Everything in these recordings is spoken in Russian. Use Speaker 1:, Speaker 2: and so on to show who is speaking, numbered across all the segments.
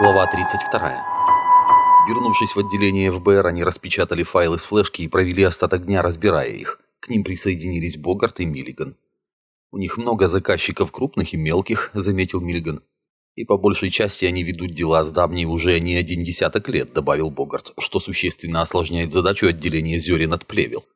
Speaker 1: Глава 32. Вернувшись в отделение ФБР, они распечатали файлы с флешки и провели остаток дня, разбирая их. К ним присоединились Богарт и Миллиган. «У них много заказчиков крупных и мелких», — заметил Миллиган. «И по большей части они ведут дела с Дабней уже не один десяток лет», — добавил Богарт, что существенно осложняет задачу отделения зерен от плевел.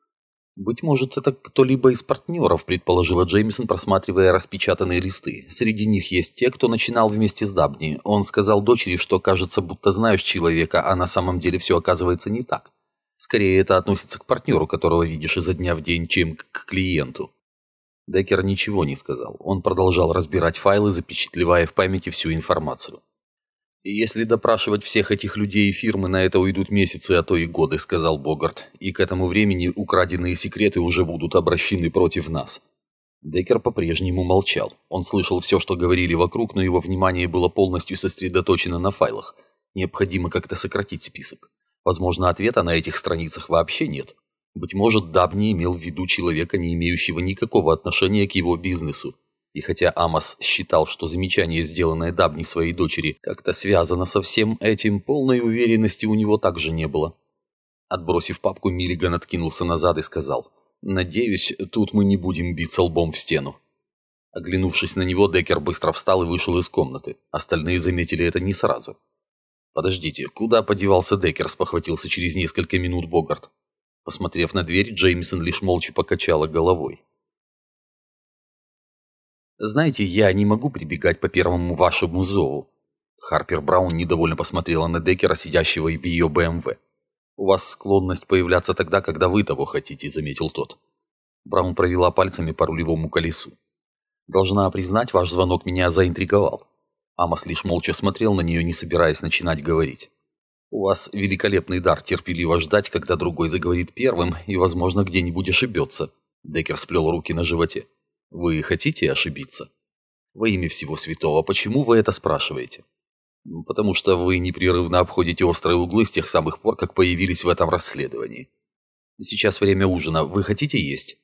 Speaker 1: «Быть может, это кто-либо из партнеров», – предположила Джеймисон, просматривая распечатанные листы. «Среди них есть те, кто начинал вместе с Дабни. Он сказал дочери, что кажется, будто знаешь человека, а на самом деле все оказывается не так. Скорее, это относится к партнеру, которого видишь изо дня в день, чем к клиенту». Деккер ничего не сказал. Он продолжал разбирать файлы, запечатлевая в памяти всю информацию. «Если допрашивать всех этих людей и фирмы, на это уйдут месяцы, а то и годы», — сказал Богарт. «И к этому времени украденные секреты уже будут обращены против нас». Деккер по-прежнему молчал. Он слышал все, что говорили вокруг, но его внимание было полностью сосредоточено на файлах. Необходимо как-то сократить список. Возможно, ответа на этих страницах вообще нет. Быть может, Даб не имел в виду человека, не имеющего никакого отношения к его бизнесу. И хотя Амос считал, что замечание, сделанное Дабни своей дочери, как-то связано со всем этим, полной уверенности у него также не было. Отбросив папку, Миллиган откинулся назад и сказал, «Надеюсь, тут мы не будем биться лбом в стену». Оглянувшись на него, Деккер быстро встал и вышел из комнаты. Остальные заметили это не сразу. «Подождите, куда подевался Деккер?» – спохватился через несколько минут Богарт. Посмотрев на дверь, Джеймисон лишь молча покачала головой. Знаете, я не могу прибегать по первому вашему зову. Харпер Браун недовольно посмотрела на Деккера, сидящего в ее БМВ. «У вас склонность появляться тогда, когда вы того хотите», — заметил тот. Браун провела пальцами по рулевому колесу. «Должна признать, ваш звонок меня заинтриговал». Амос лишь молча смотрел на нее, не собираясь начинать говорить. «У вас великолепный дар терпеливо ждать, когда другой заговорит первым и, возможно, где-нибудь ошибется». Деккер сплел руки на животе. Вы хотите ошибиться? Во имя всего святого, почему вы это спрашиваете? Ну, потому что вы непрерывно обходите острые углы с тех самых пор, как появились в этом расследовании. Сейчас время ужина. Вы хотите есть?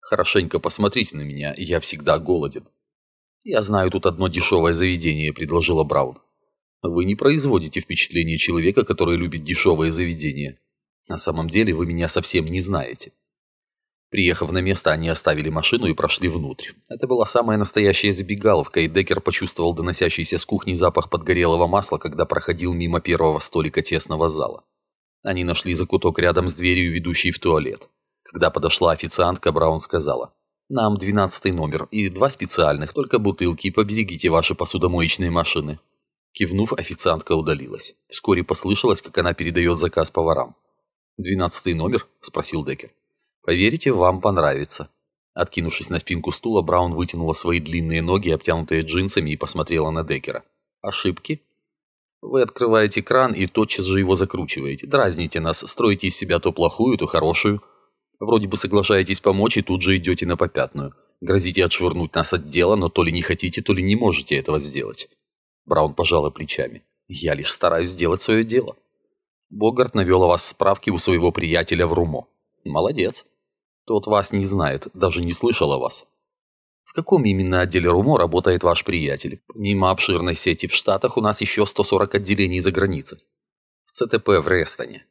Speaker 1: Хорошенько посмотрите на меня, я всегда голоден. Я знаю тут одно дешевое заведение, предложила Браун. Вы не производите впечатление человека, который любит дешевые заведения. На самом деле вы меня совсем не знаете. Приехав на место, они оставили машину и прошли внутрь. Это была самая настоящая забегаловка, и Деккер почувствовал доносящийся с кухни запах подгорелого масла, когда проходил мимо первого столика тесного зала. Они нашли закуток рядом с дверью, ведущей в туалет. Когда подошла официантка, Браун сказала, «Нам двенадцатый номер и два специальных, только бутылки, поберегите ваши посудомоечные машины». Кивнув, официантка удалилась. Вскоре послышалось, как она передает заказ поварам. «Двенадцатый номер?» – спросил Деккер. Поверите, вам понравится». Откинувшись на спинку стула, Браун вытянула свои длинные ноги, обтянутые джинсами, и посмотрела на Деккера. «Ошибки?» «Вы открываете кран и тотчас же его закручиваете. Дразните нас, строите из себя то плохую, то хорошую. Вроде бы соглашаетесь помочь и тут же идете на попятную. Грозите отшвырнуть нас от дела, но то ли не хотите, то ли не можете этого сделать». Браун пожала плечами. «Я лишь стараюсь сделать свое дело». Богарт навел о вас справки у своего приятеля в Румо. «Молодец». Тот вас не знает, даже не слышал о вас. В каком именно отделе РУМО работает ваш приятель? Помимо обширной сети в Штатах, у нас еще 140 отделений за границей. В ЦТП в Рестоне.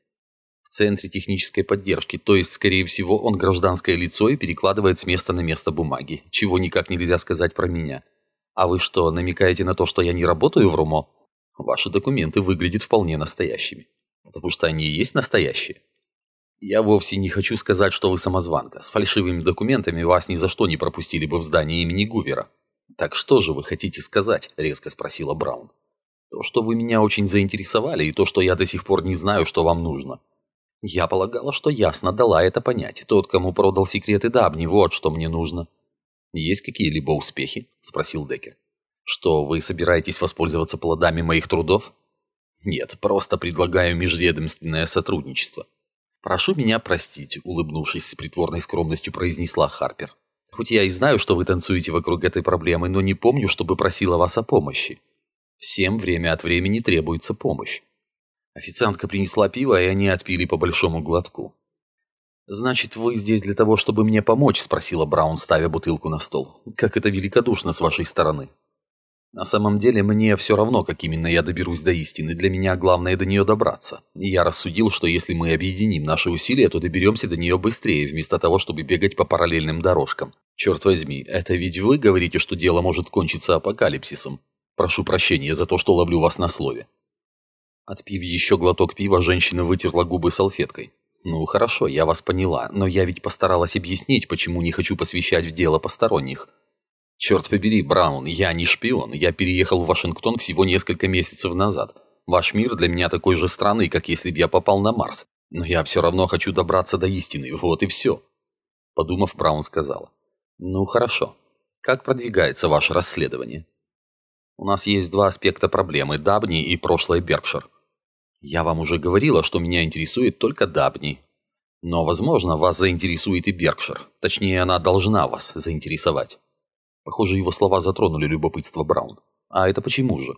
Speaker 1: В Центре технической поддержки, то есть, скорее всего, он гражданское лицо и перекладывает с места на место бумаги, чего никак нельзя сказать про меня. А вы что, намекаете на то, что я не работаю в РУМО? Ваши документы выглядят вполне настоящими. Потому что они и есть настоящие. Я вовсе не хочу сказать, что вы самозванка. С фальшивыми документами вас ни за что не пропустили бы в здание имени Гувера. Так что же вы хотите сказать? Резко спросила Браун. То, что вы меня очень заинтересовали, и то, что я до сих пор не знаю, что вам нужно. Я полагала, что ясно дала это понять. Тот, кому продал секреты Дабни, вот что мне нужно. Есть какие-либо успехи? Спросил Деккер. Что, вы собираетесь воспользоваться плодами моих трудов? Нет, просто предлагаю межведомственное сотрудничество. «Прошу меня простить», — улыбнувшись с притворной скромностью, произнесла Харпер. «Хоть я и знаю, что вы танцуете вокруг этой проблемы, но не помню, чтобы просила вас о помощи. Всем время от времени требуется помощь». Официантка принесла пиво, и они отпили по большому глотку. «Значит, вы здесь для того, чтобы мне помочь?» – спросила Браун, ставя бутылку на стол. «Как это великодушно с вашей стороны». На самом деле, мне все равно, как именно я доберусь до истины. Для меня главное до нее добраться. И я рассудил, что если мы объединим наши усилия, то доберемся до нее быстрее, вместо того, чтобы бегать по параллельным дорожкам. Черт возьми, это ведь вы говорите, что дело может кончиться апокалипсисом. Прошу прощения за то, что ловлю вас на слове. Отпив еще глоток пива, женщина вытерла губы салфеткой. «Ну, хорошо, я вас поняла, но я ведь постаралась объяснить, почему не хочу посвящать в дело посторонних. Черт побери, Браун, я не шпион, я переехал в Вашингтон всего несколько месяцев назад. Ваш мир для меня такой же странный, как если бы я попал на Марс. Но я все равно хочу добраться до истины, вот и все. Подумав, Браун сказала. Ну, хорошо. Как продвигается ваше расследование? У нас есть два аспекта проблемы – Дабни и прошлое Беркшир. Я вам уже говорила, что меня интересует только Дабни. Но, возможно, вас заинтересует и Беркшир. Точнее, она должна вас заинтересовать. Похоже, его слова затронули любопытство Браун. А это почему же?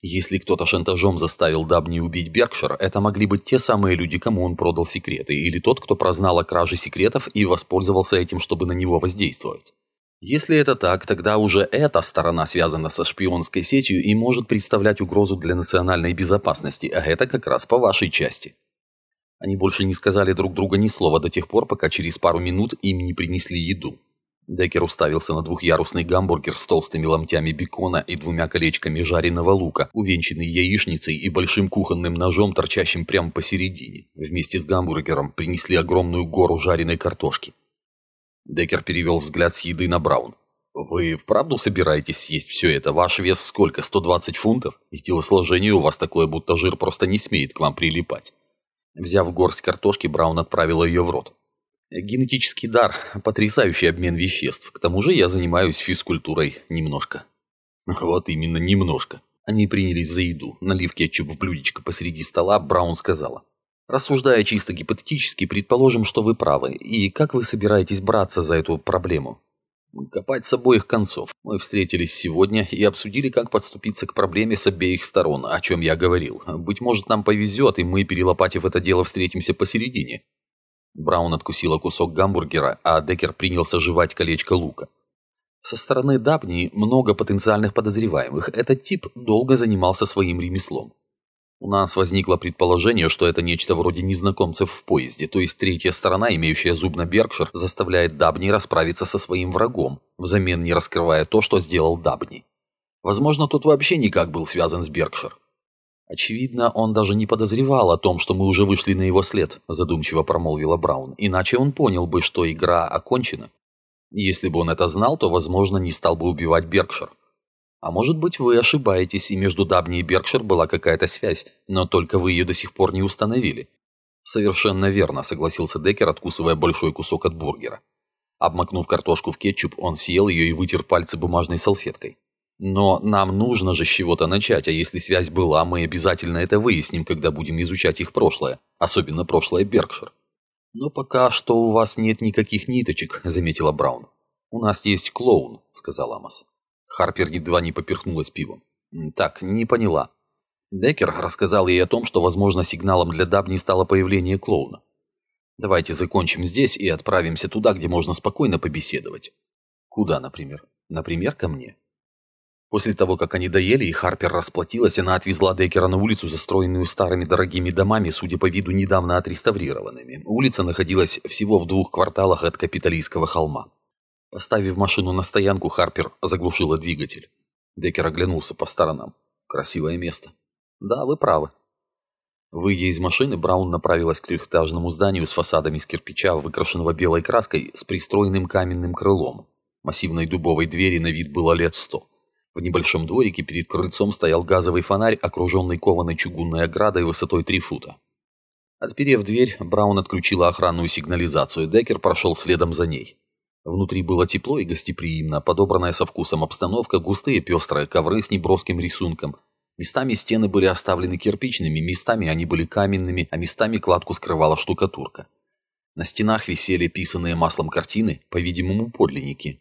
Speaker 1: Если кто-то шантажом заставил Дабни убить Беркшир, это могли быть те самые люди, кому он продал секреты, или тот, кто прознал о краже секретов и воспользовался этим, чтобы на него воздействовать. Если это так, тогда уже эта сторона связана со шпионской сетью и может представлять угрозу для национальной безопасности, а это как раз по вашей части. Они больше не сказали друг друга ни слова до тех пор, пока через пару минут им не принесли еду. Деккер уставился на двухъярусный гамбургер с толстыми ломтями бекона и двумя колечками жареного лука, увенчанный яичницей и большим кухонным ножом, торчащим прямо посередине. Вместе с гамбургером принесли огромную гору жареной картошки. Деккер перевел взгляд с еды на Браун. «Вы вправду собираетесь съесть все это? Ваш вес сколько? 120 фунтов? И телосложение у вас такое, будто жир просто не смеет к вам прилипать». Взяв горсть картошки, Браун отправил ее в рот. Генетический дар – потрясающий обмен веществ. К тому же я занимаюсь физкультурой немножко. Вот именно немножко. Они принялись за еду. Налив кетчуп в блюдечко посреди стола, Браун сказала. Рассуждая чисто гипотетически, предположим, что вы правы. И как вы собираетесь браться за эту проблему? Копать с обоих концов. Мы встретились сегодня и обсудили, как подступиться к проблеме с обеих сторон, о чем я говорил. Быть может, нам повезет, и мы, перелопатив это дело, встретимся посередине. Браун откусила кусок гамбургера, а Деккер принялся жевать колечко лука. Со стороны Дабни много потенциальных подозреваемых. Этот тип долго занимался своим ремеслом. У нас возникло предположение, что это нечто вроде незнакомцев в поезде, то есть третья сторона, имеющая зуб на Беркшир, заставляет Дабни расправиться со своим врагом, взамен не раскрывая то, что сделал Дабни. Возможно, тот вообще никак был связан с Беркшир. «Очевидно, он даже не подозревал о том, что мы уже вышли на его след», задумчиво промолвила Браун. «Иначе он понял бы, что игра окончена. Если бы он это знал, то, возможно, не стал бы убивать Беркшир. А может быть, вы ошибаетесь, и между Дабни и Беркшир была какая-то связь, но только вы ее до сих пор не установили». «Совершенно верно», — согласился Деккер, откусывая большой кусок от бургера. Обмакнув картошку в кетчуп, он съел ее и вытер пальцы бумажной салфеткой. Но нам нужно же с чего-то начать, а если связь была, мы обязательно это выясним, когда будем изучать их прошлое, особенно прошлое Беркшир. Но пока что у вас нет никаких ниточек, заметила Браун. У нас есть клоун, сказал Амос. Харпер едва не поперхнулась пивом. Так, не поняла. Деккер рассказал ей о том, что, возможно, сигналом для Дабни стало появление клоуна. Давайте закончим здесь и отправимся туда, где можно спокойно побеседовать. Куда, например? Например, ко мне. После того, как они доели и Харпер расплатилась, она отвезла Деккера на улицу, застроенную старыми дорогими домами, судя по виду, недавно отреставрированными. Улица находилась всего в двух кварталах от Капитолийского холма. Поставив машину на стоянку, Харпер заглушила двигатель. Деккер оглянулся по сторонам. Красивое место. Да, вы правы. Выйдя из машины, Браун направилась к трехэтажному зданию с фасадами из кирпича, выкрашенного белой краской, с пристроенным каменным крылом. Массивной дубовой двери на вид было лет сто. В небольшом дворике перед крыльцом стоял газовый фонарь, окруженный кованой чугунной оградой высотой 3 фута. Отперев дверь, Браун отключила охранную сигнализацию, Деккер прошел следом за ней. Внутри было тепло и гостеприимно, подобранная со вкусом обстановка, густые пестрые ковры с неброским рисунком. Местами стены были оставлены кирпичными, местами они были каменными, а местами кладку скрывала штукатурка. На стенах висели писанные маслом картины, по-видимому, подлинники.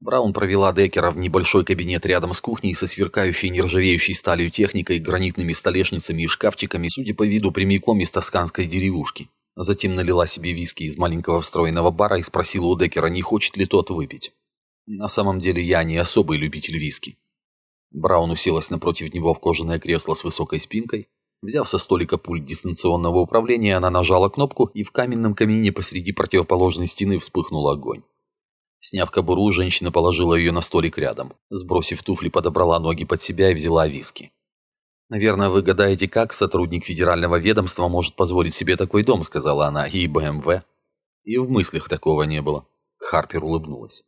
Speaker 1: Браун провела Деккера в небольшой кабинет рядом с кухней со сверкающей нержавеющей сталью техникой, гранитными столешницами и шкафчиками, судя по виду, прямиком из тосканской деревушки. Затем налила себе виски из маленького встроенного бара и спросила у Деккера, не хочет ли тот выпить. На самом деле я не особый любитель виски. Браун уселась напротив него в кожаное кресло с высокой спинкой. Взяв со столика пульт дистанционного управления, она нажала кнопку, и в каменном камине посреди противоположной стены вспыхнул огонь. Сняв кобуру, женщина положила ее на столик рядом. Сбросив туфли, подобрала ноги под себя и взяла виски. «Наверное, вы гадаете, как сотрудник федерального ведомства может позволить себе такой дом», сказала она, и БМВ. И в мыслях такого не было. Харпер улыбнулась.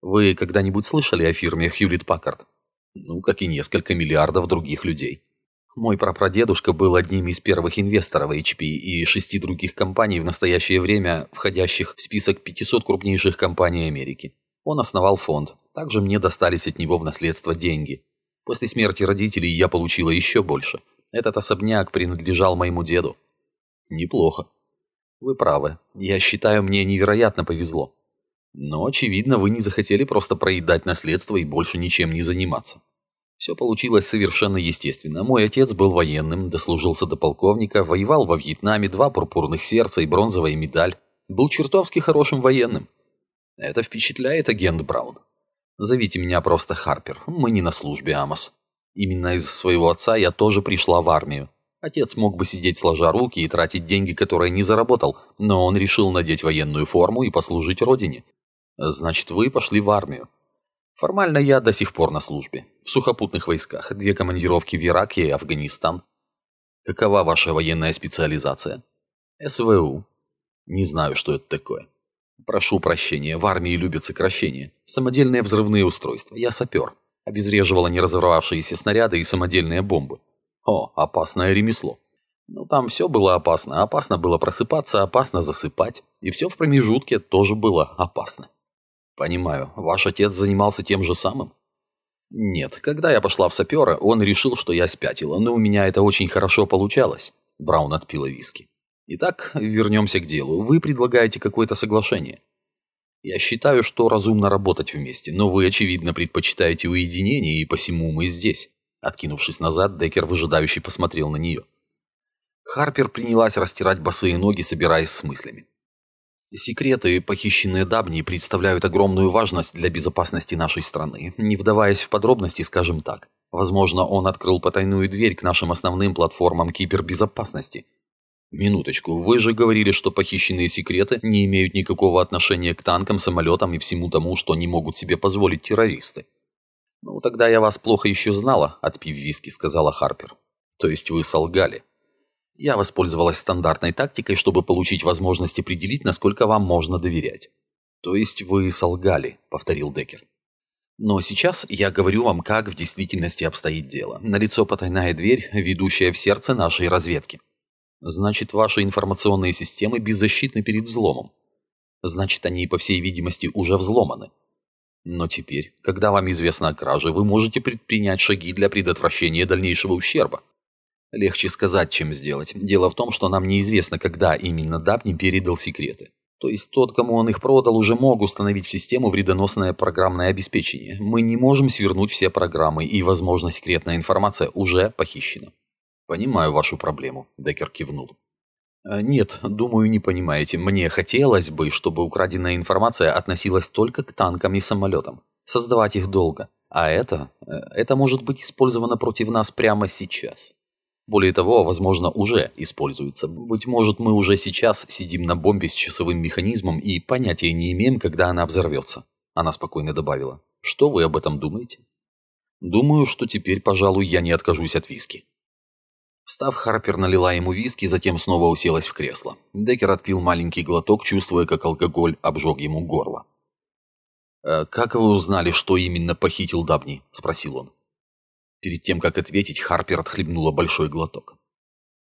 Speaker 1: «Вы когда-нибудь слышали о фирме Хьюлит Паккард?» «Ну, как и несколько миллиардов других людей». Мой прапрадедушка был одним из первых инвесторов HP и шести других компаний в настоящее время, входящих в список 500 крупнейших компаний Америки. Он основал фонд. Также мне достались от него в наследство деньги. После смерти родителей я получила еще больше. Этот особняк принадлежал моему деду. Неплохо. Вы правы. Я считаю, мне невероятно повезло. Но, очевидно, вы не захотели просто проедать наследство и больше ничем не заниматься. Все получилось совершенно естественно. Мой отец был военным, дослужился до полковника, воевал во Вьетнаме, два пурпурных сердца и бронзовая медаль. Был чертовски хорошим военным. Это впечатляет, агент Браун. Зовите меня просто Харпер. Мы не на службе, Амос. Именно из-за своего отца я тоже пришла в армию. Отец мог бы сидеть сложа руки и тратить деньги, которые не заработал, но он решил надеть военную форму и послужить родине. Значит, вы пошли в армию. Формально я до сих пор на службе. В сухопутных войсках. Две командировки в Ирак и Афганистан. Какова ваша военная специализация? СВУ. Не знаю, что это такое. Прошу прощения, в армии любят сокращения. Самодельные взрывные устройства. Я сапер. Обезвреживала не разорвавшиеся снаряды и самодельные бомбы. О, опасное ремесло. Ну, там все было опасно. Опасно было просыпаться, опасно засыпать. И все в промежутке тоже было опасно. «Понимаю. Ваш отец занимался тем же самым?» «Нет. Когда я пошла в сапера, он решил, что я спятила, но у меня это очень хорошо получалось». Браун отпила виски. «Итак, вернемся к делу. Вы предлагаете какое-то соглашение?» «Я считаю, что разумно работать вместе, но вы, очевидно, предпочитаете уединение, и посему мы здесь». Откинувшись назад, Деккер выжидающе посмотрел на нее. Харпер принялась растирать босые ноги, собираясь с мыслями. Секреты, похищенные Дабни, представляют огромную важность для безопасности нашей страны. Не вдаваясь в подробности, скажем так. Возможно, он открыл потайную дверь к нашим основным платформам кибербезопасности. Минуточку, вы же говорили, что похищенные секреты не имеют никакого отношения к танкам, самолетам и всему тому, что не могут себе позволить террористы. Ну, тогда я вас плохо еще знала, отпив виски, сказала Харпер. То есть вы солгали. Я воспользовалась стандартной тактикой, чтобы получить возможность определить, насколько вам можно доверять. То есть вы солгали, повторил Деккер. Но сейчас я говорю вам, как в действительности обстоит дело. Налицо потайная дверь, ведущая в сердце нашей разведки. Значит, ваши информационные системы беззащитны перед взломом. Значит, они, по всей видимости, уже взломаны. Но теперь, когда вам известно о краже, вы можете предпринять шаги для предотвращения дальнейшего ущерба. Легче сказать, чем сделать. Дело в том, что нам неизвестно, когда именно Дабни передал секреты. То есть тот, кому он их продал, уже мог установить в систему вредоносное программное обеспечение. Мы не можем свернуть все программы, и, возможно, секретная информация уже похищена. Понимаю вашу проблему, Деккер кивнул. «Э, нет, думаю, не понимаете. Мне хотелось бы, чтобы украденная информация относилась только к танкам и самолетам. Создавать их долго. А это... Э, это может быть использовано против нас прямо сейчас. Более того, возможно, уже используется. Быть может, мы уже сейчас сидим на бомбе с часовым механизмом и понятия не имеем, когда она взорвется. Она спокойно добавила. Что вы об этом думаете? Думаю, что теперь, пожалуй, я не откажусь от виски. Встав, Харпер налила ему виски, затем снова уселась в кресло. Деккер отпил маленький глоток, чувствуя, как алкоголь обжег ему горло. «Э, «Как вы узнали, что именно похитил Дабни?» – спросил он. Перед тем, как ответить, Харпер отхлебнула большой глоток.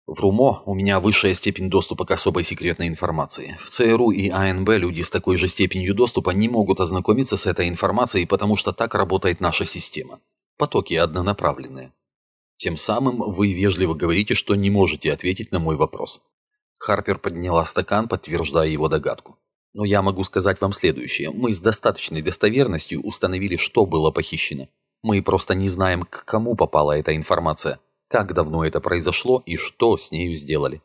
Speaker 1: В РУМО у меня высшая степень доступа к особой секретной информации. В ЦРУ и АНБ люди с такой же степенью доступа не могут ознакомиться с этой информацией, потому что так работает наша система. Потоки однонаправленные. Тем самым вы вежливо говорите, что не можете ответить на мой вопрос. Харпер подняла стакан, подтверждая его догадку. Но я могу сказать вам следующее. Мы с достаточной достоверностью установили, что было похищено. Мы просто не знаем, к кому попала эта информация, как давно это произошло и что с нею сделали.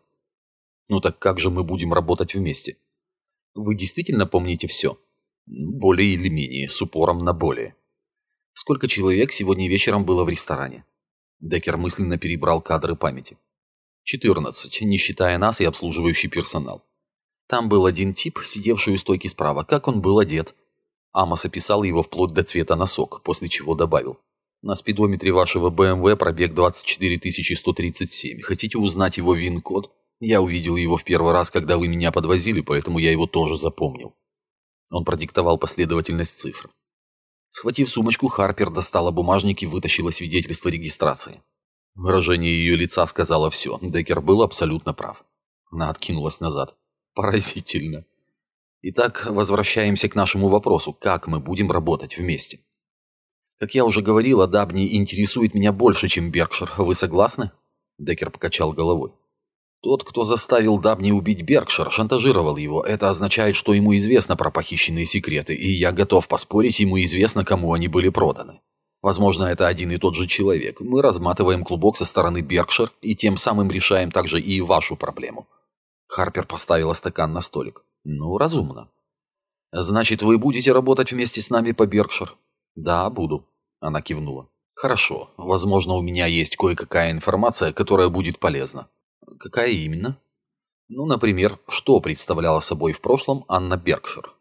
Speaker 1: Ну так как же мы будем работать вместе? Вы действительно помните все? Более или менее, с упором на более. Сколько человек сегодня вечером было в ресторане? Деккер мысленно перебрал кадры памяти. 14, не считая нас и обслуживающий персонал. Там был один тип, сидевший у стойки справа. Как он был одет? Амос описал его вплоть до цвета носок, после чего добавил. На спидометре вашего BMW пробег 24137. Хотите узнать его ВИН-код? Я увидел его в первый раз, когда вы меня подвозили, поэтому я его тоже запомнил. Он продиктовал последовательность цифр. Схватив сумочку, Харпер достала бумажник и вытащила свидетельство регистрации. Выражение ее лица сказала все. Деккер был абсолютно прав. Она откинулась назад. Поразительно. Итак, возвращаемся к нашему вопросу. Как мы будем работать вместе? Как я уже говорила, Дабни интересует меня больше, чем Беркшир. Вы согласны? Деккер покачал головой. Тот, кто заставил Дабни убить Беркшир, шантажировал его. Это означает, что ему известно про похищенные секреты, и я готов поспорить, ему известно, кому они были проданы. Возможно, это один и тот же человек. Мы разматываем клубок со стороны Беркшир и тем самым решаем также и вашу проблему. Харпер поставила стакан на столик. Ну, разумно. Значит, вы будете работать вместе с нами по Беркшир? Да, буду. Она кивнула. Хорошо. Возможно, у меня есть кое-какая информация, которая будет полезна. Какая именно? Ну, например, что представляла собой в прошлом Анна Беркшир?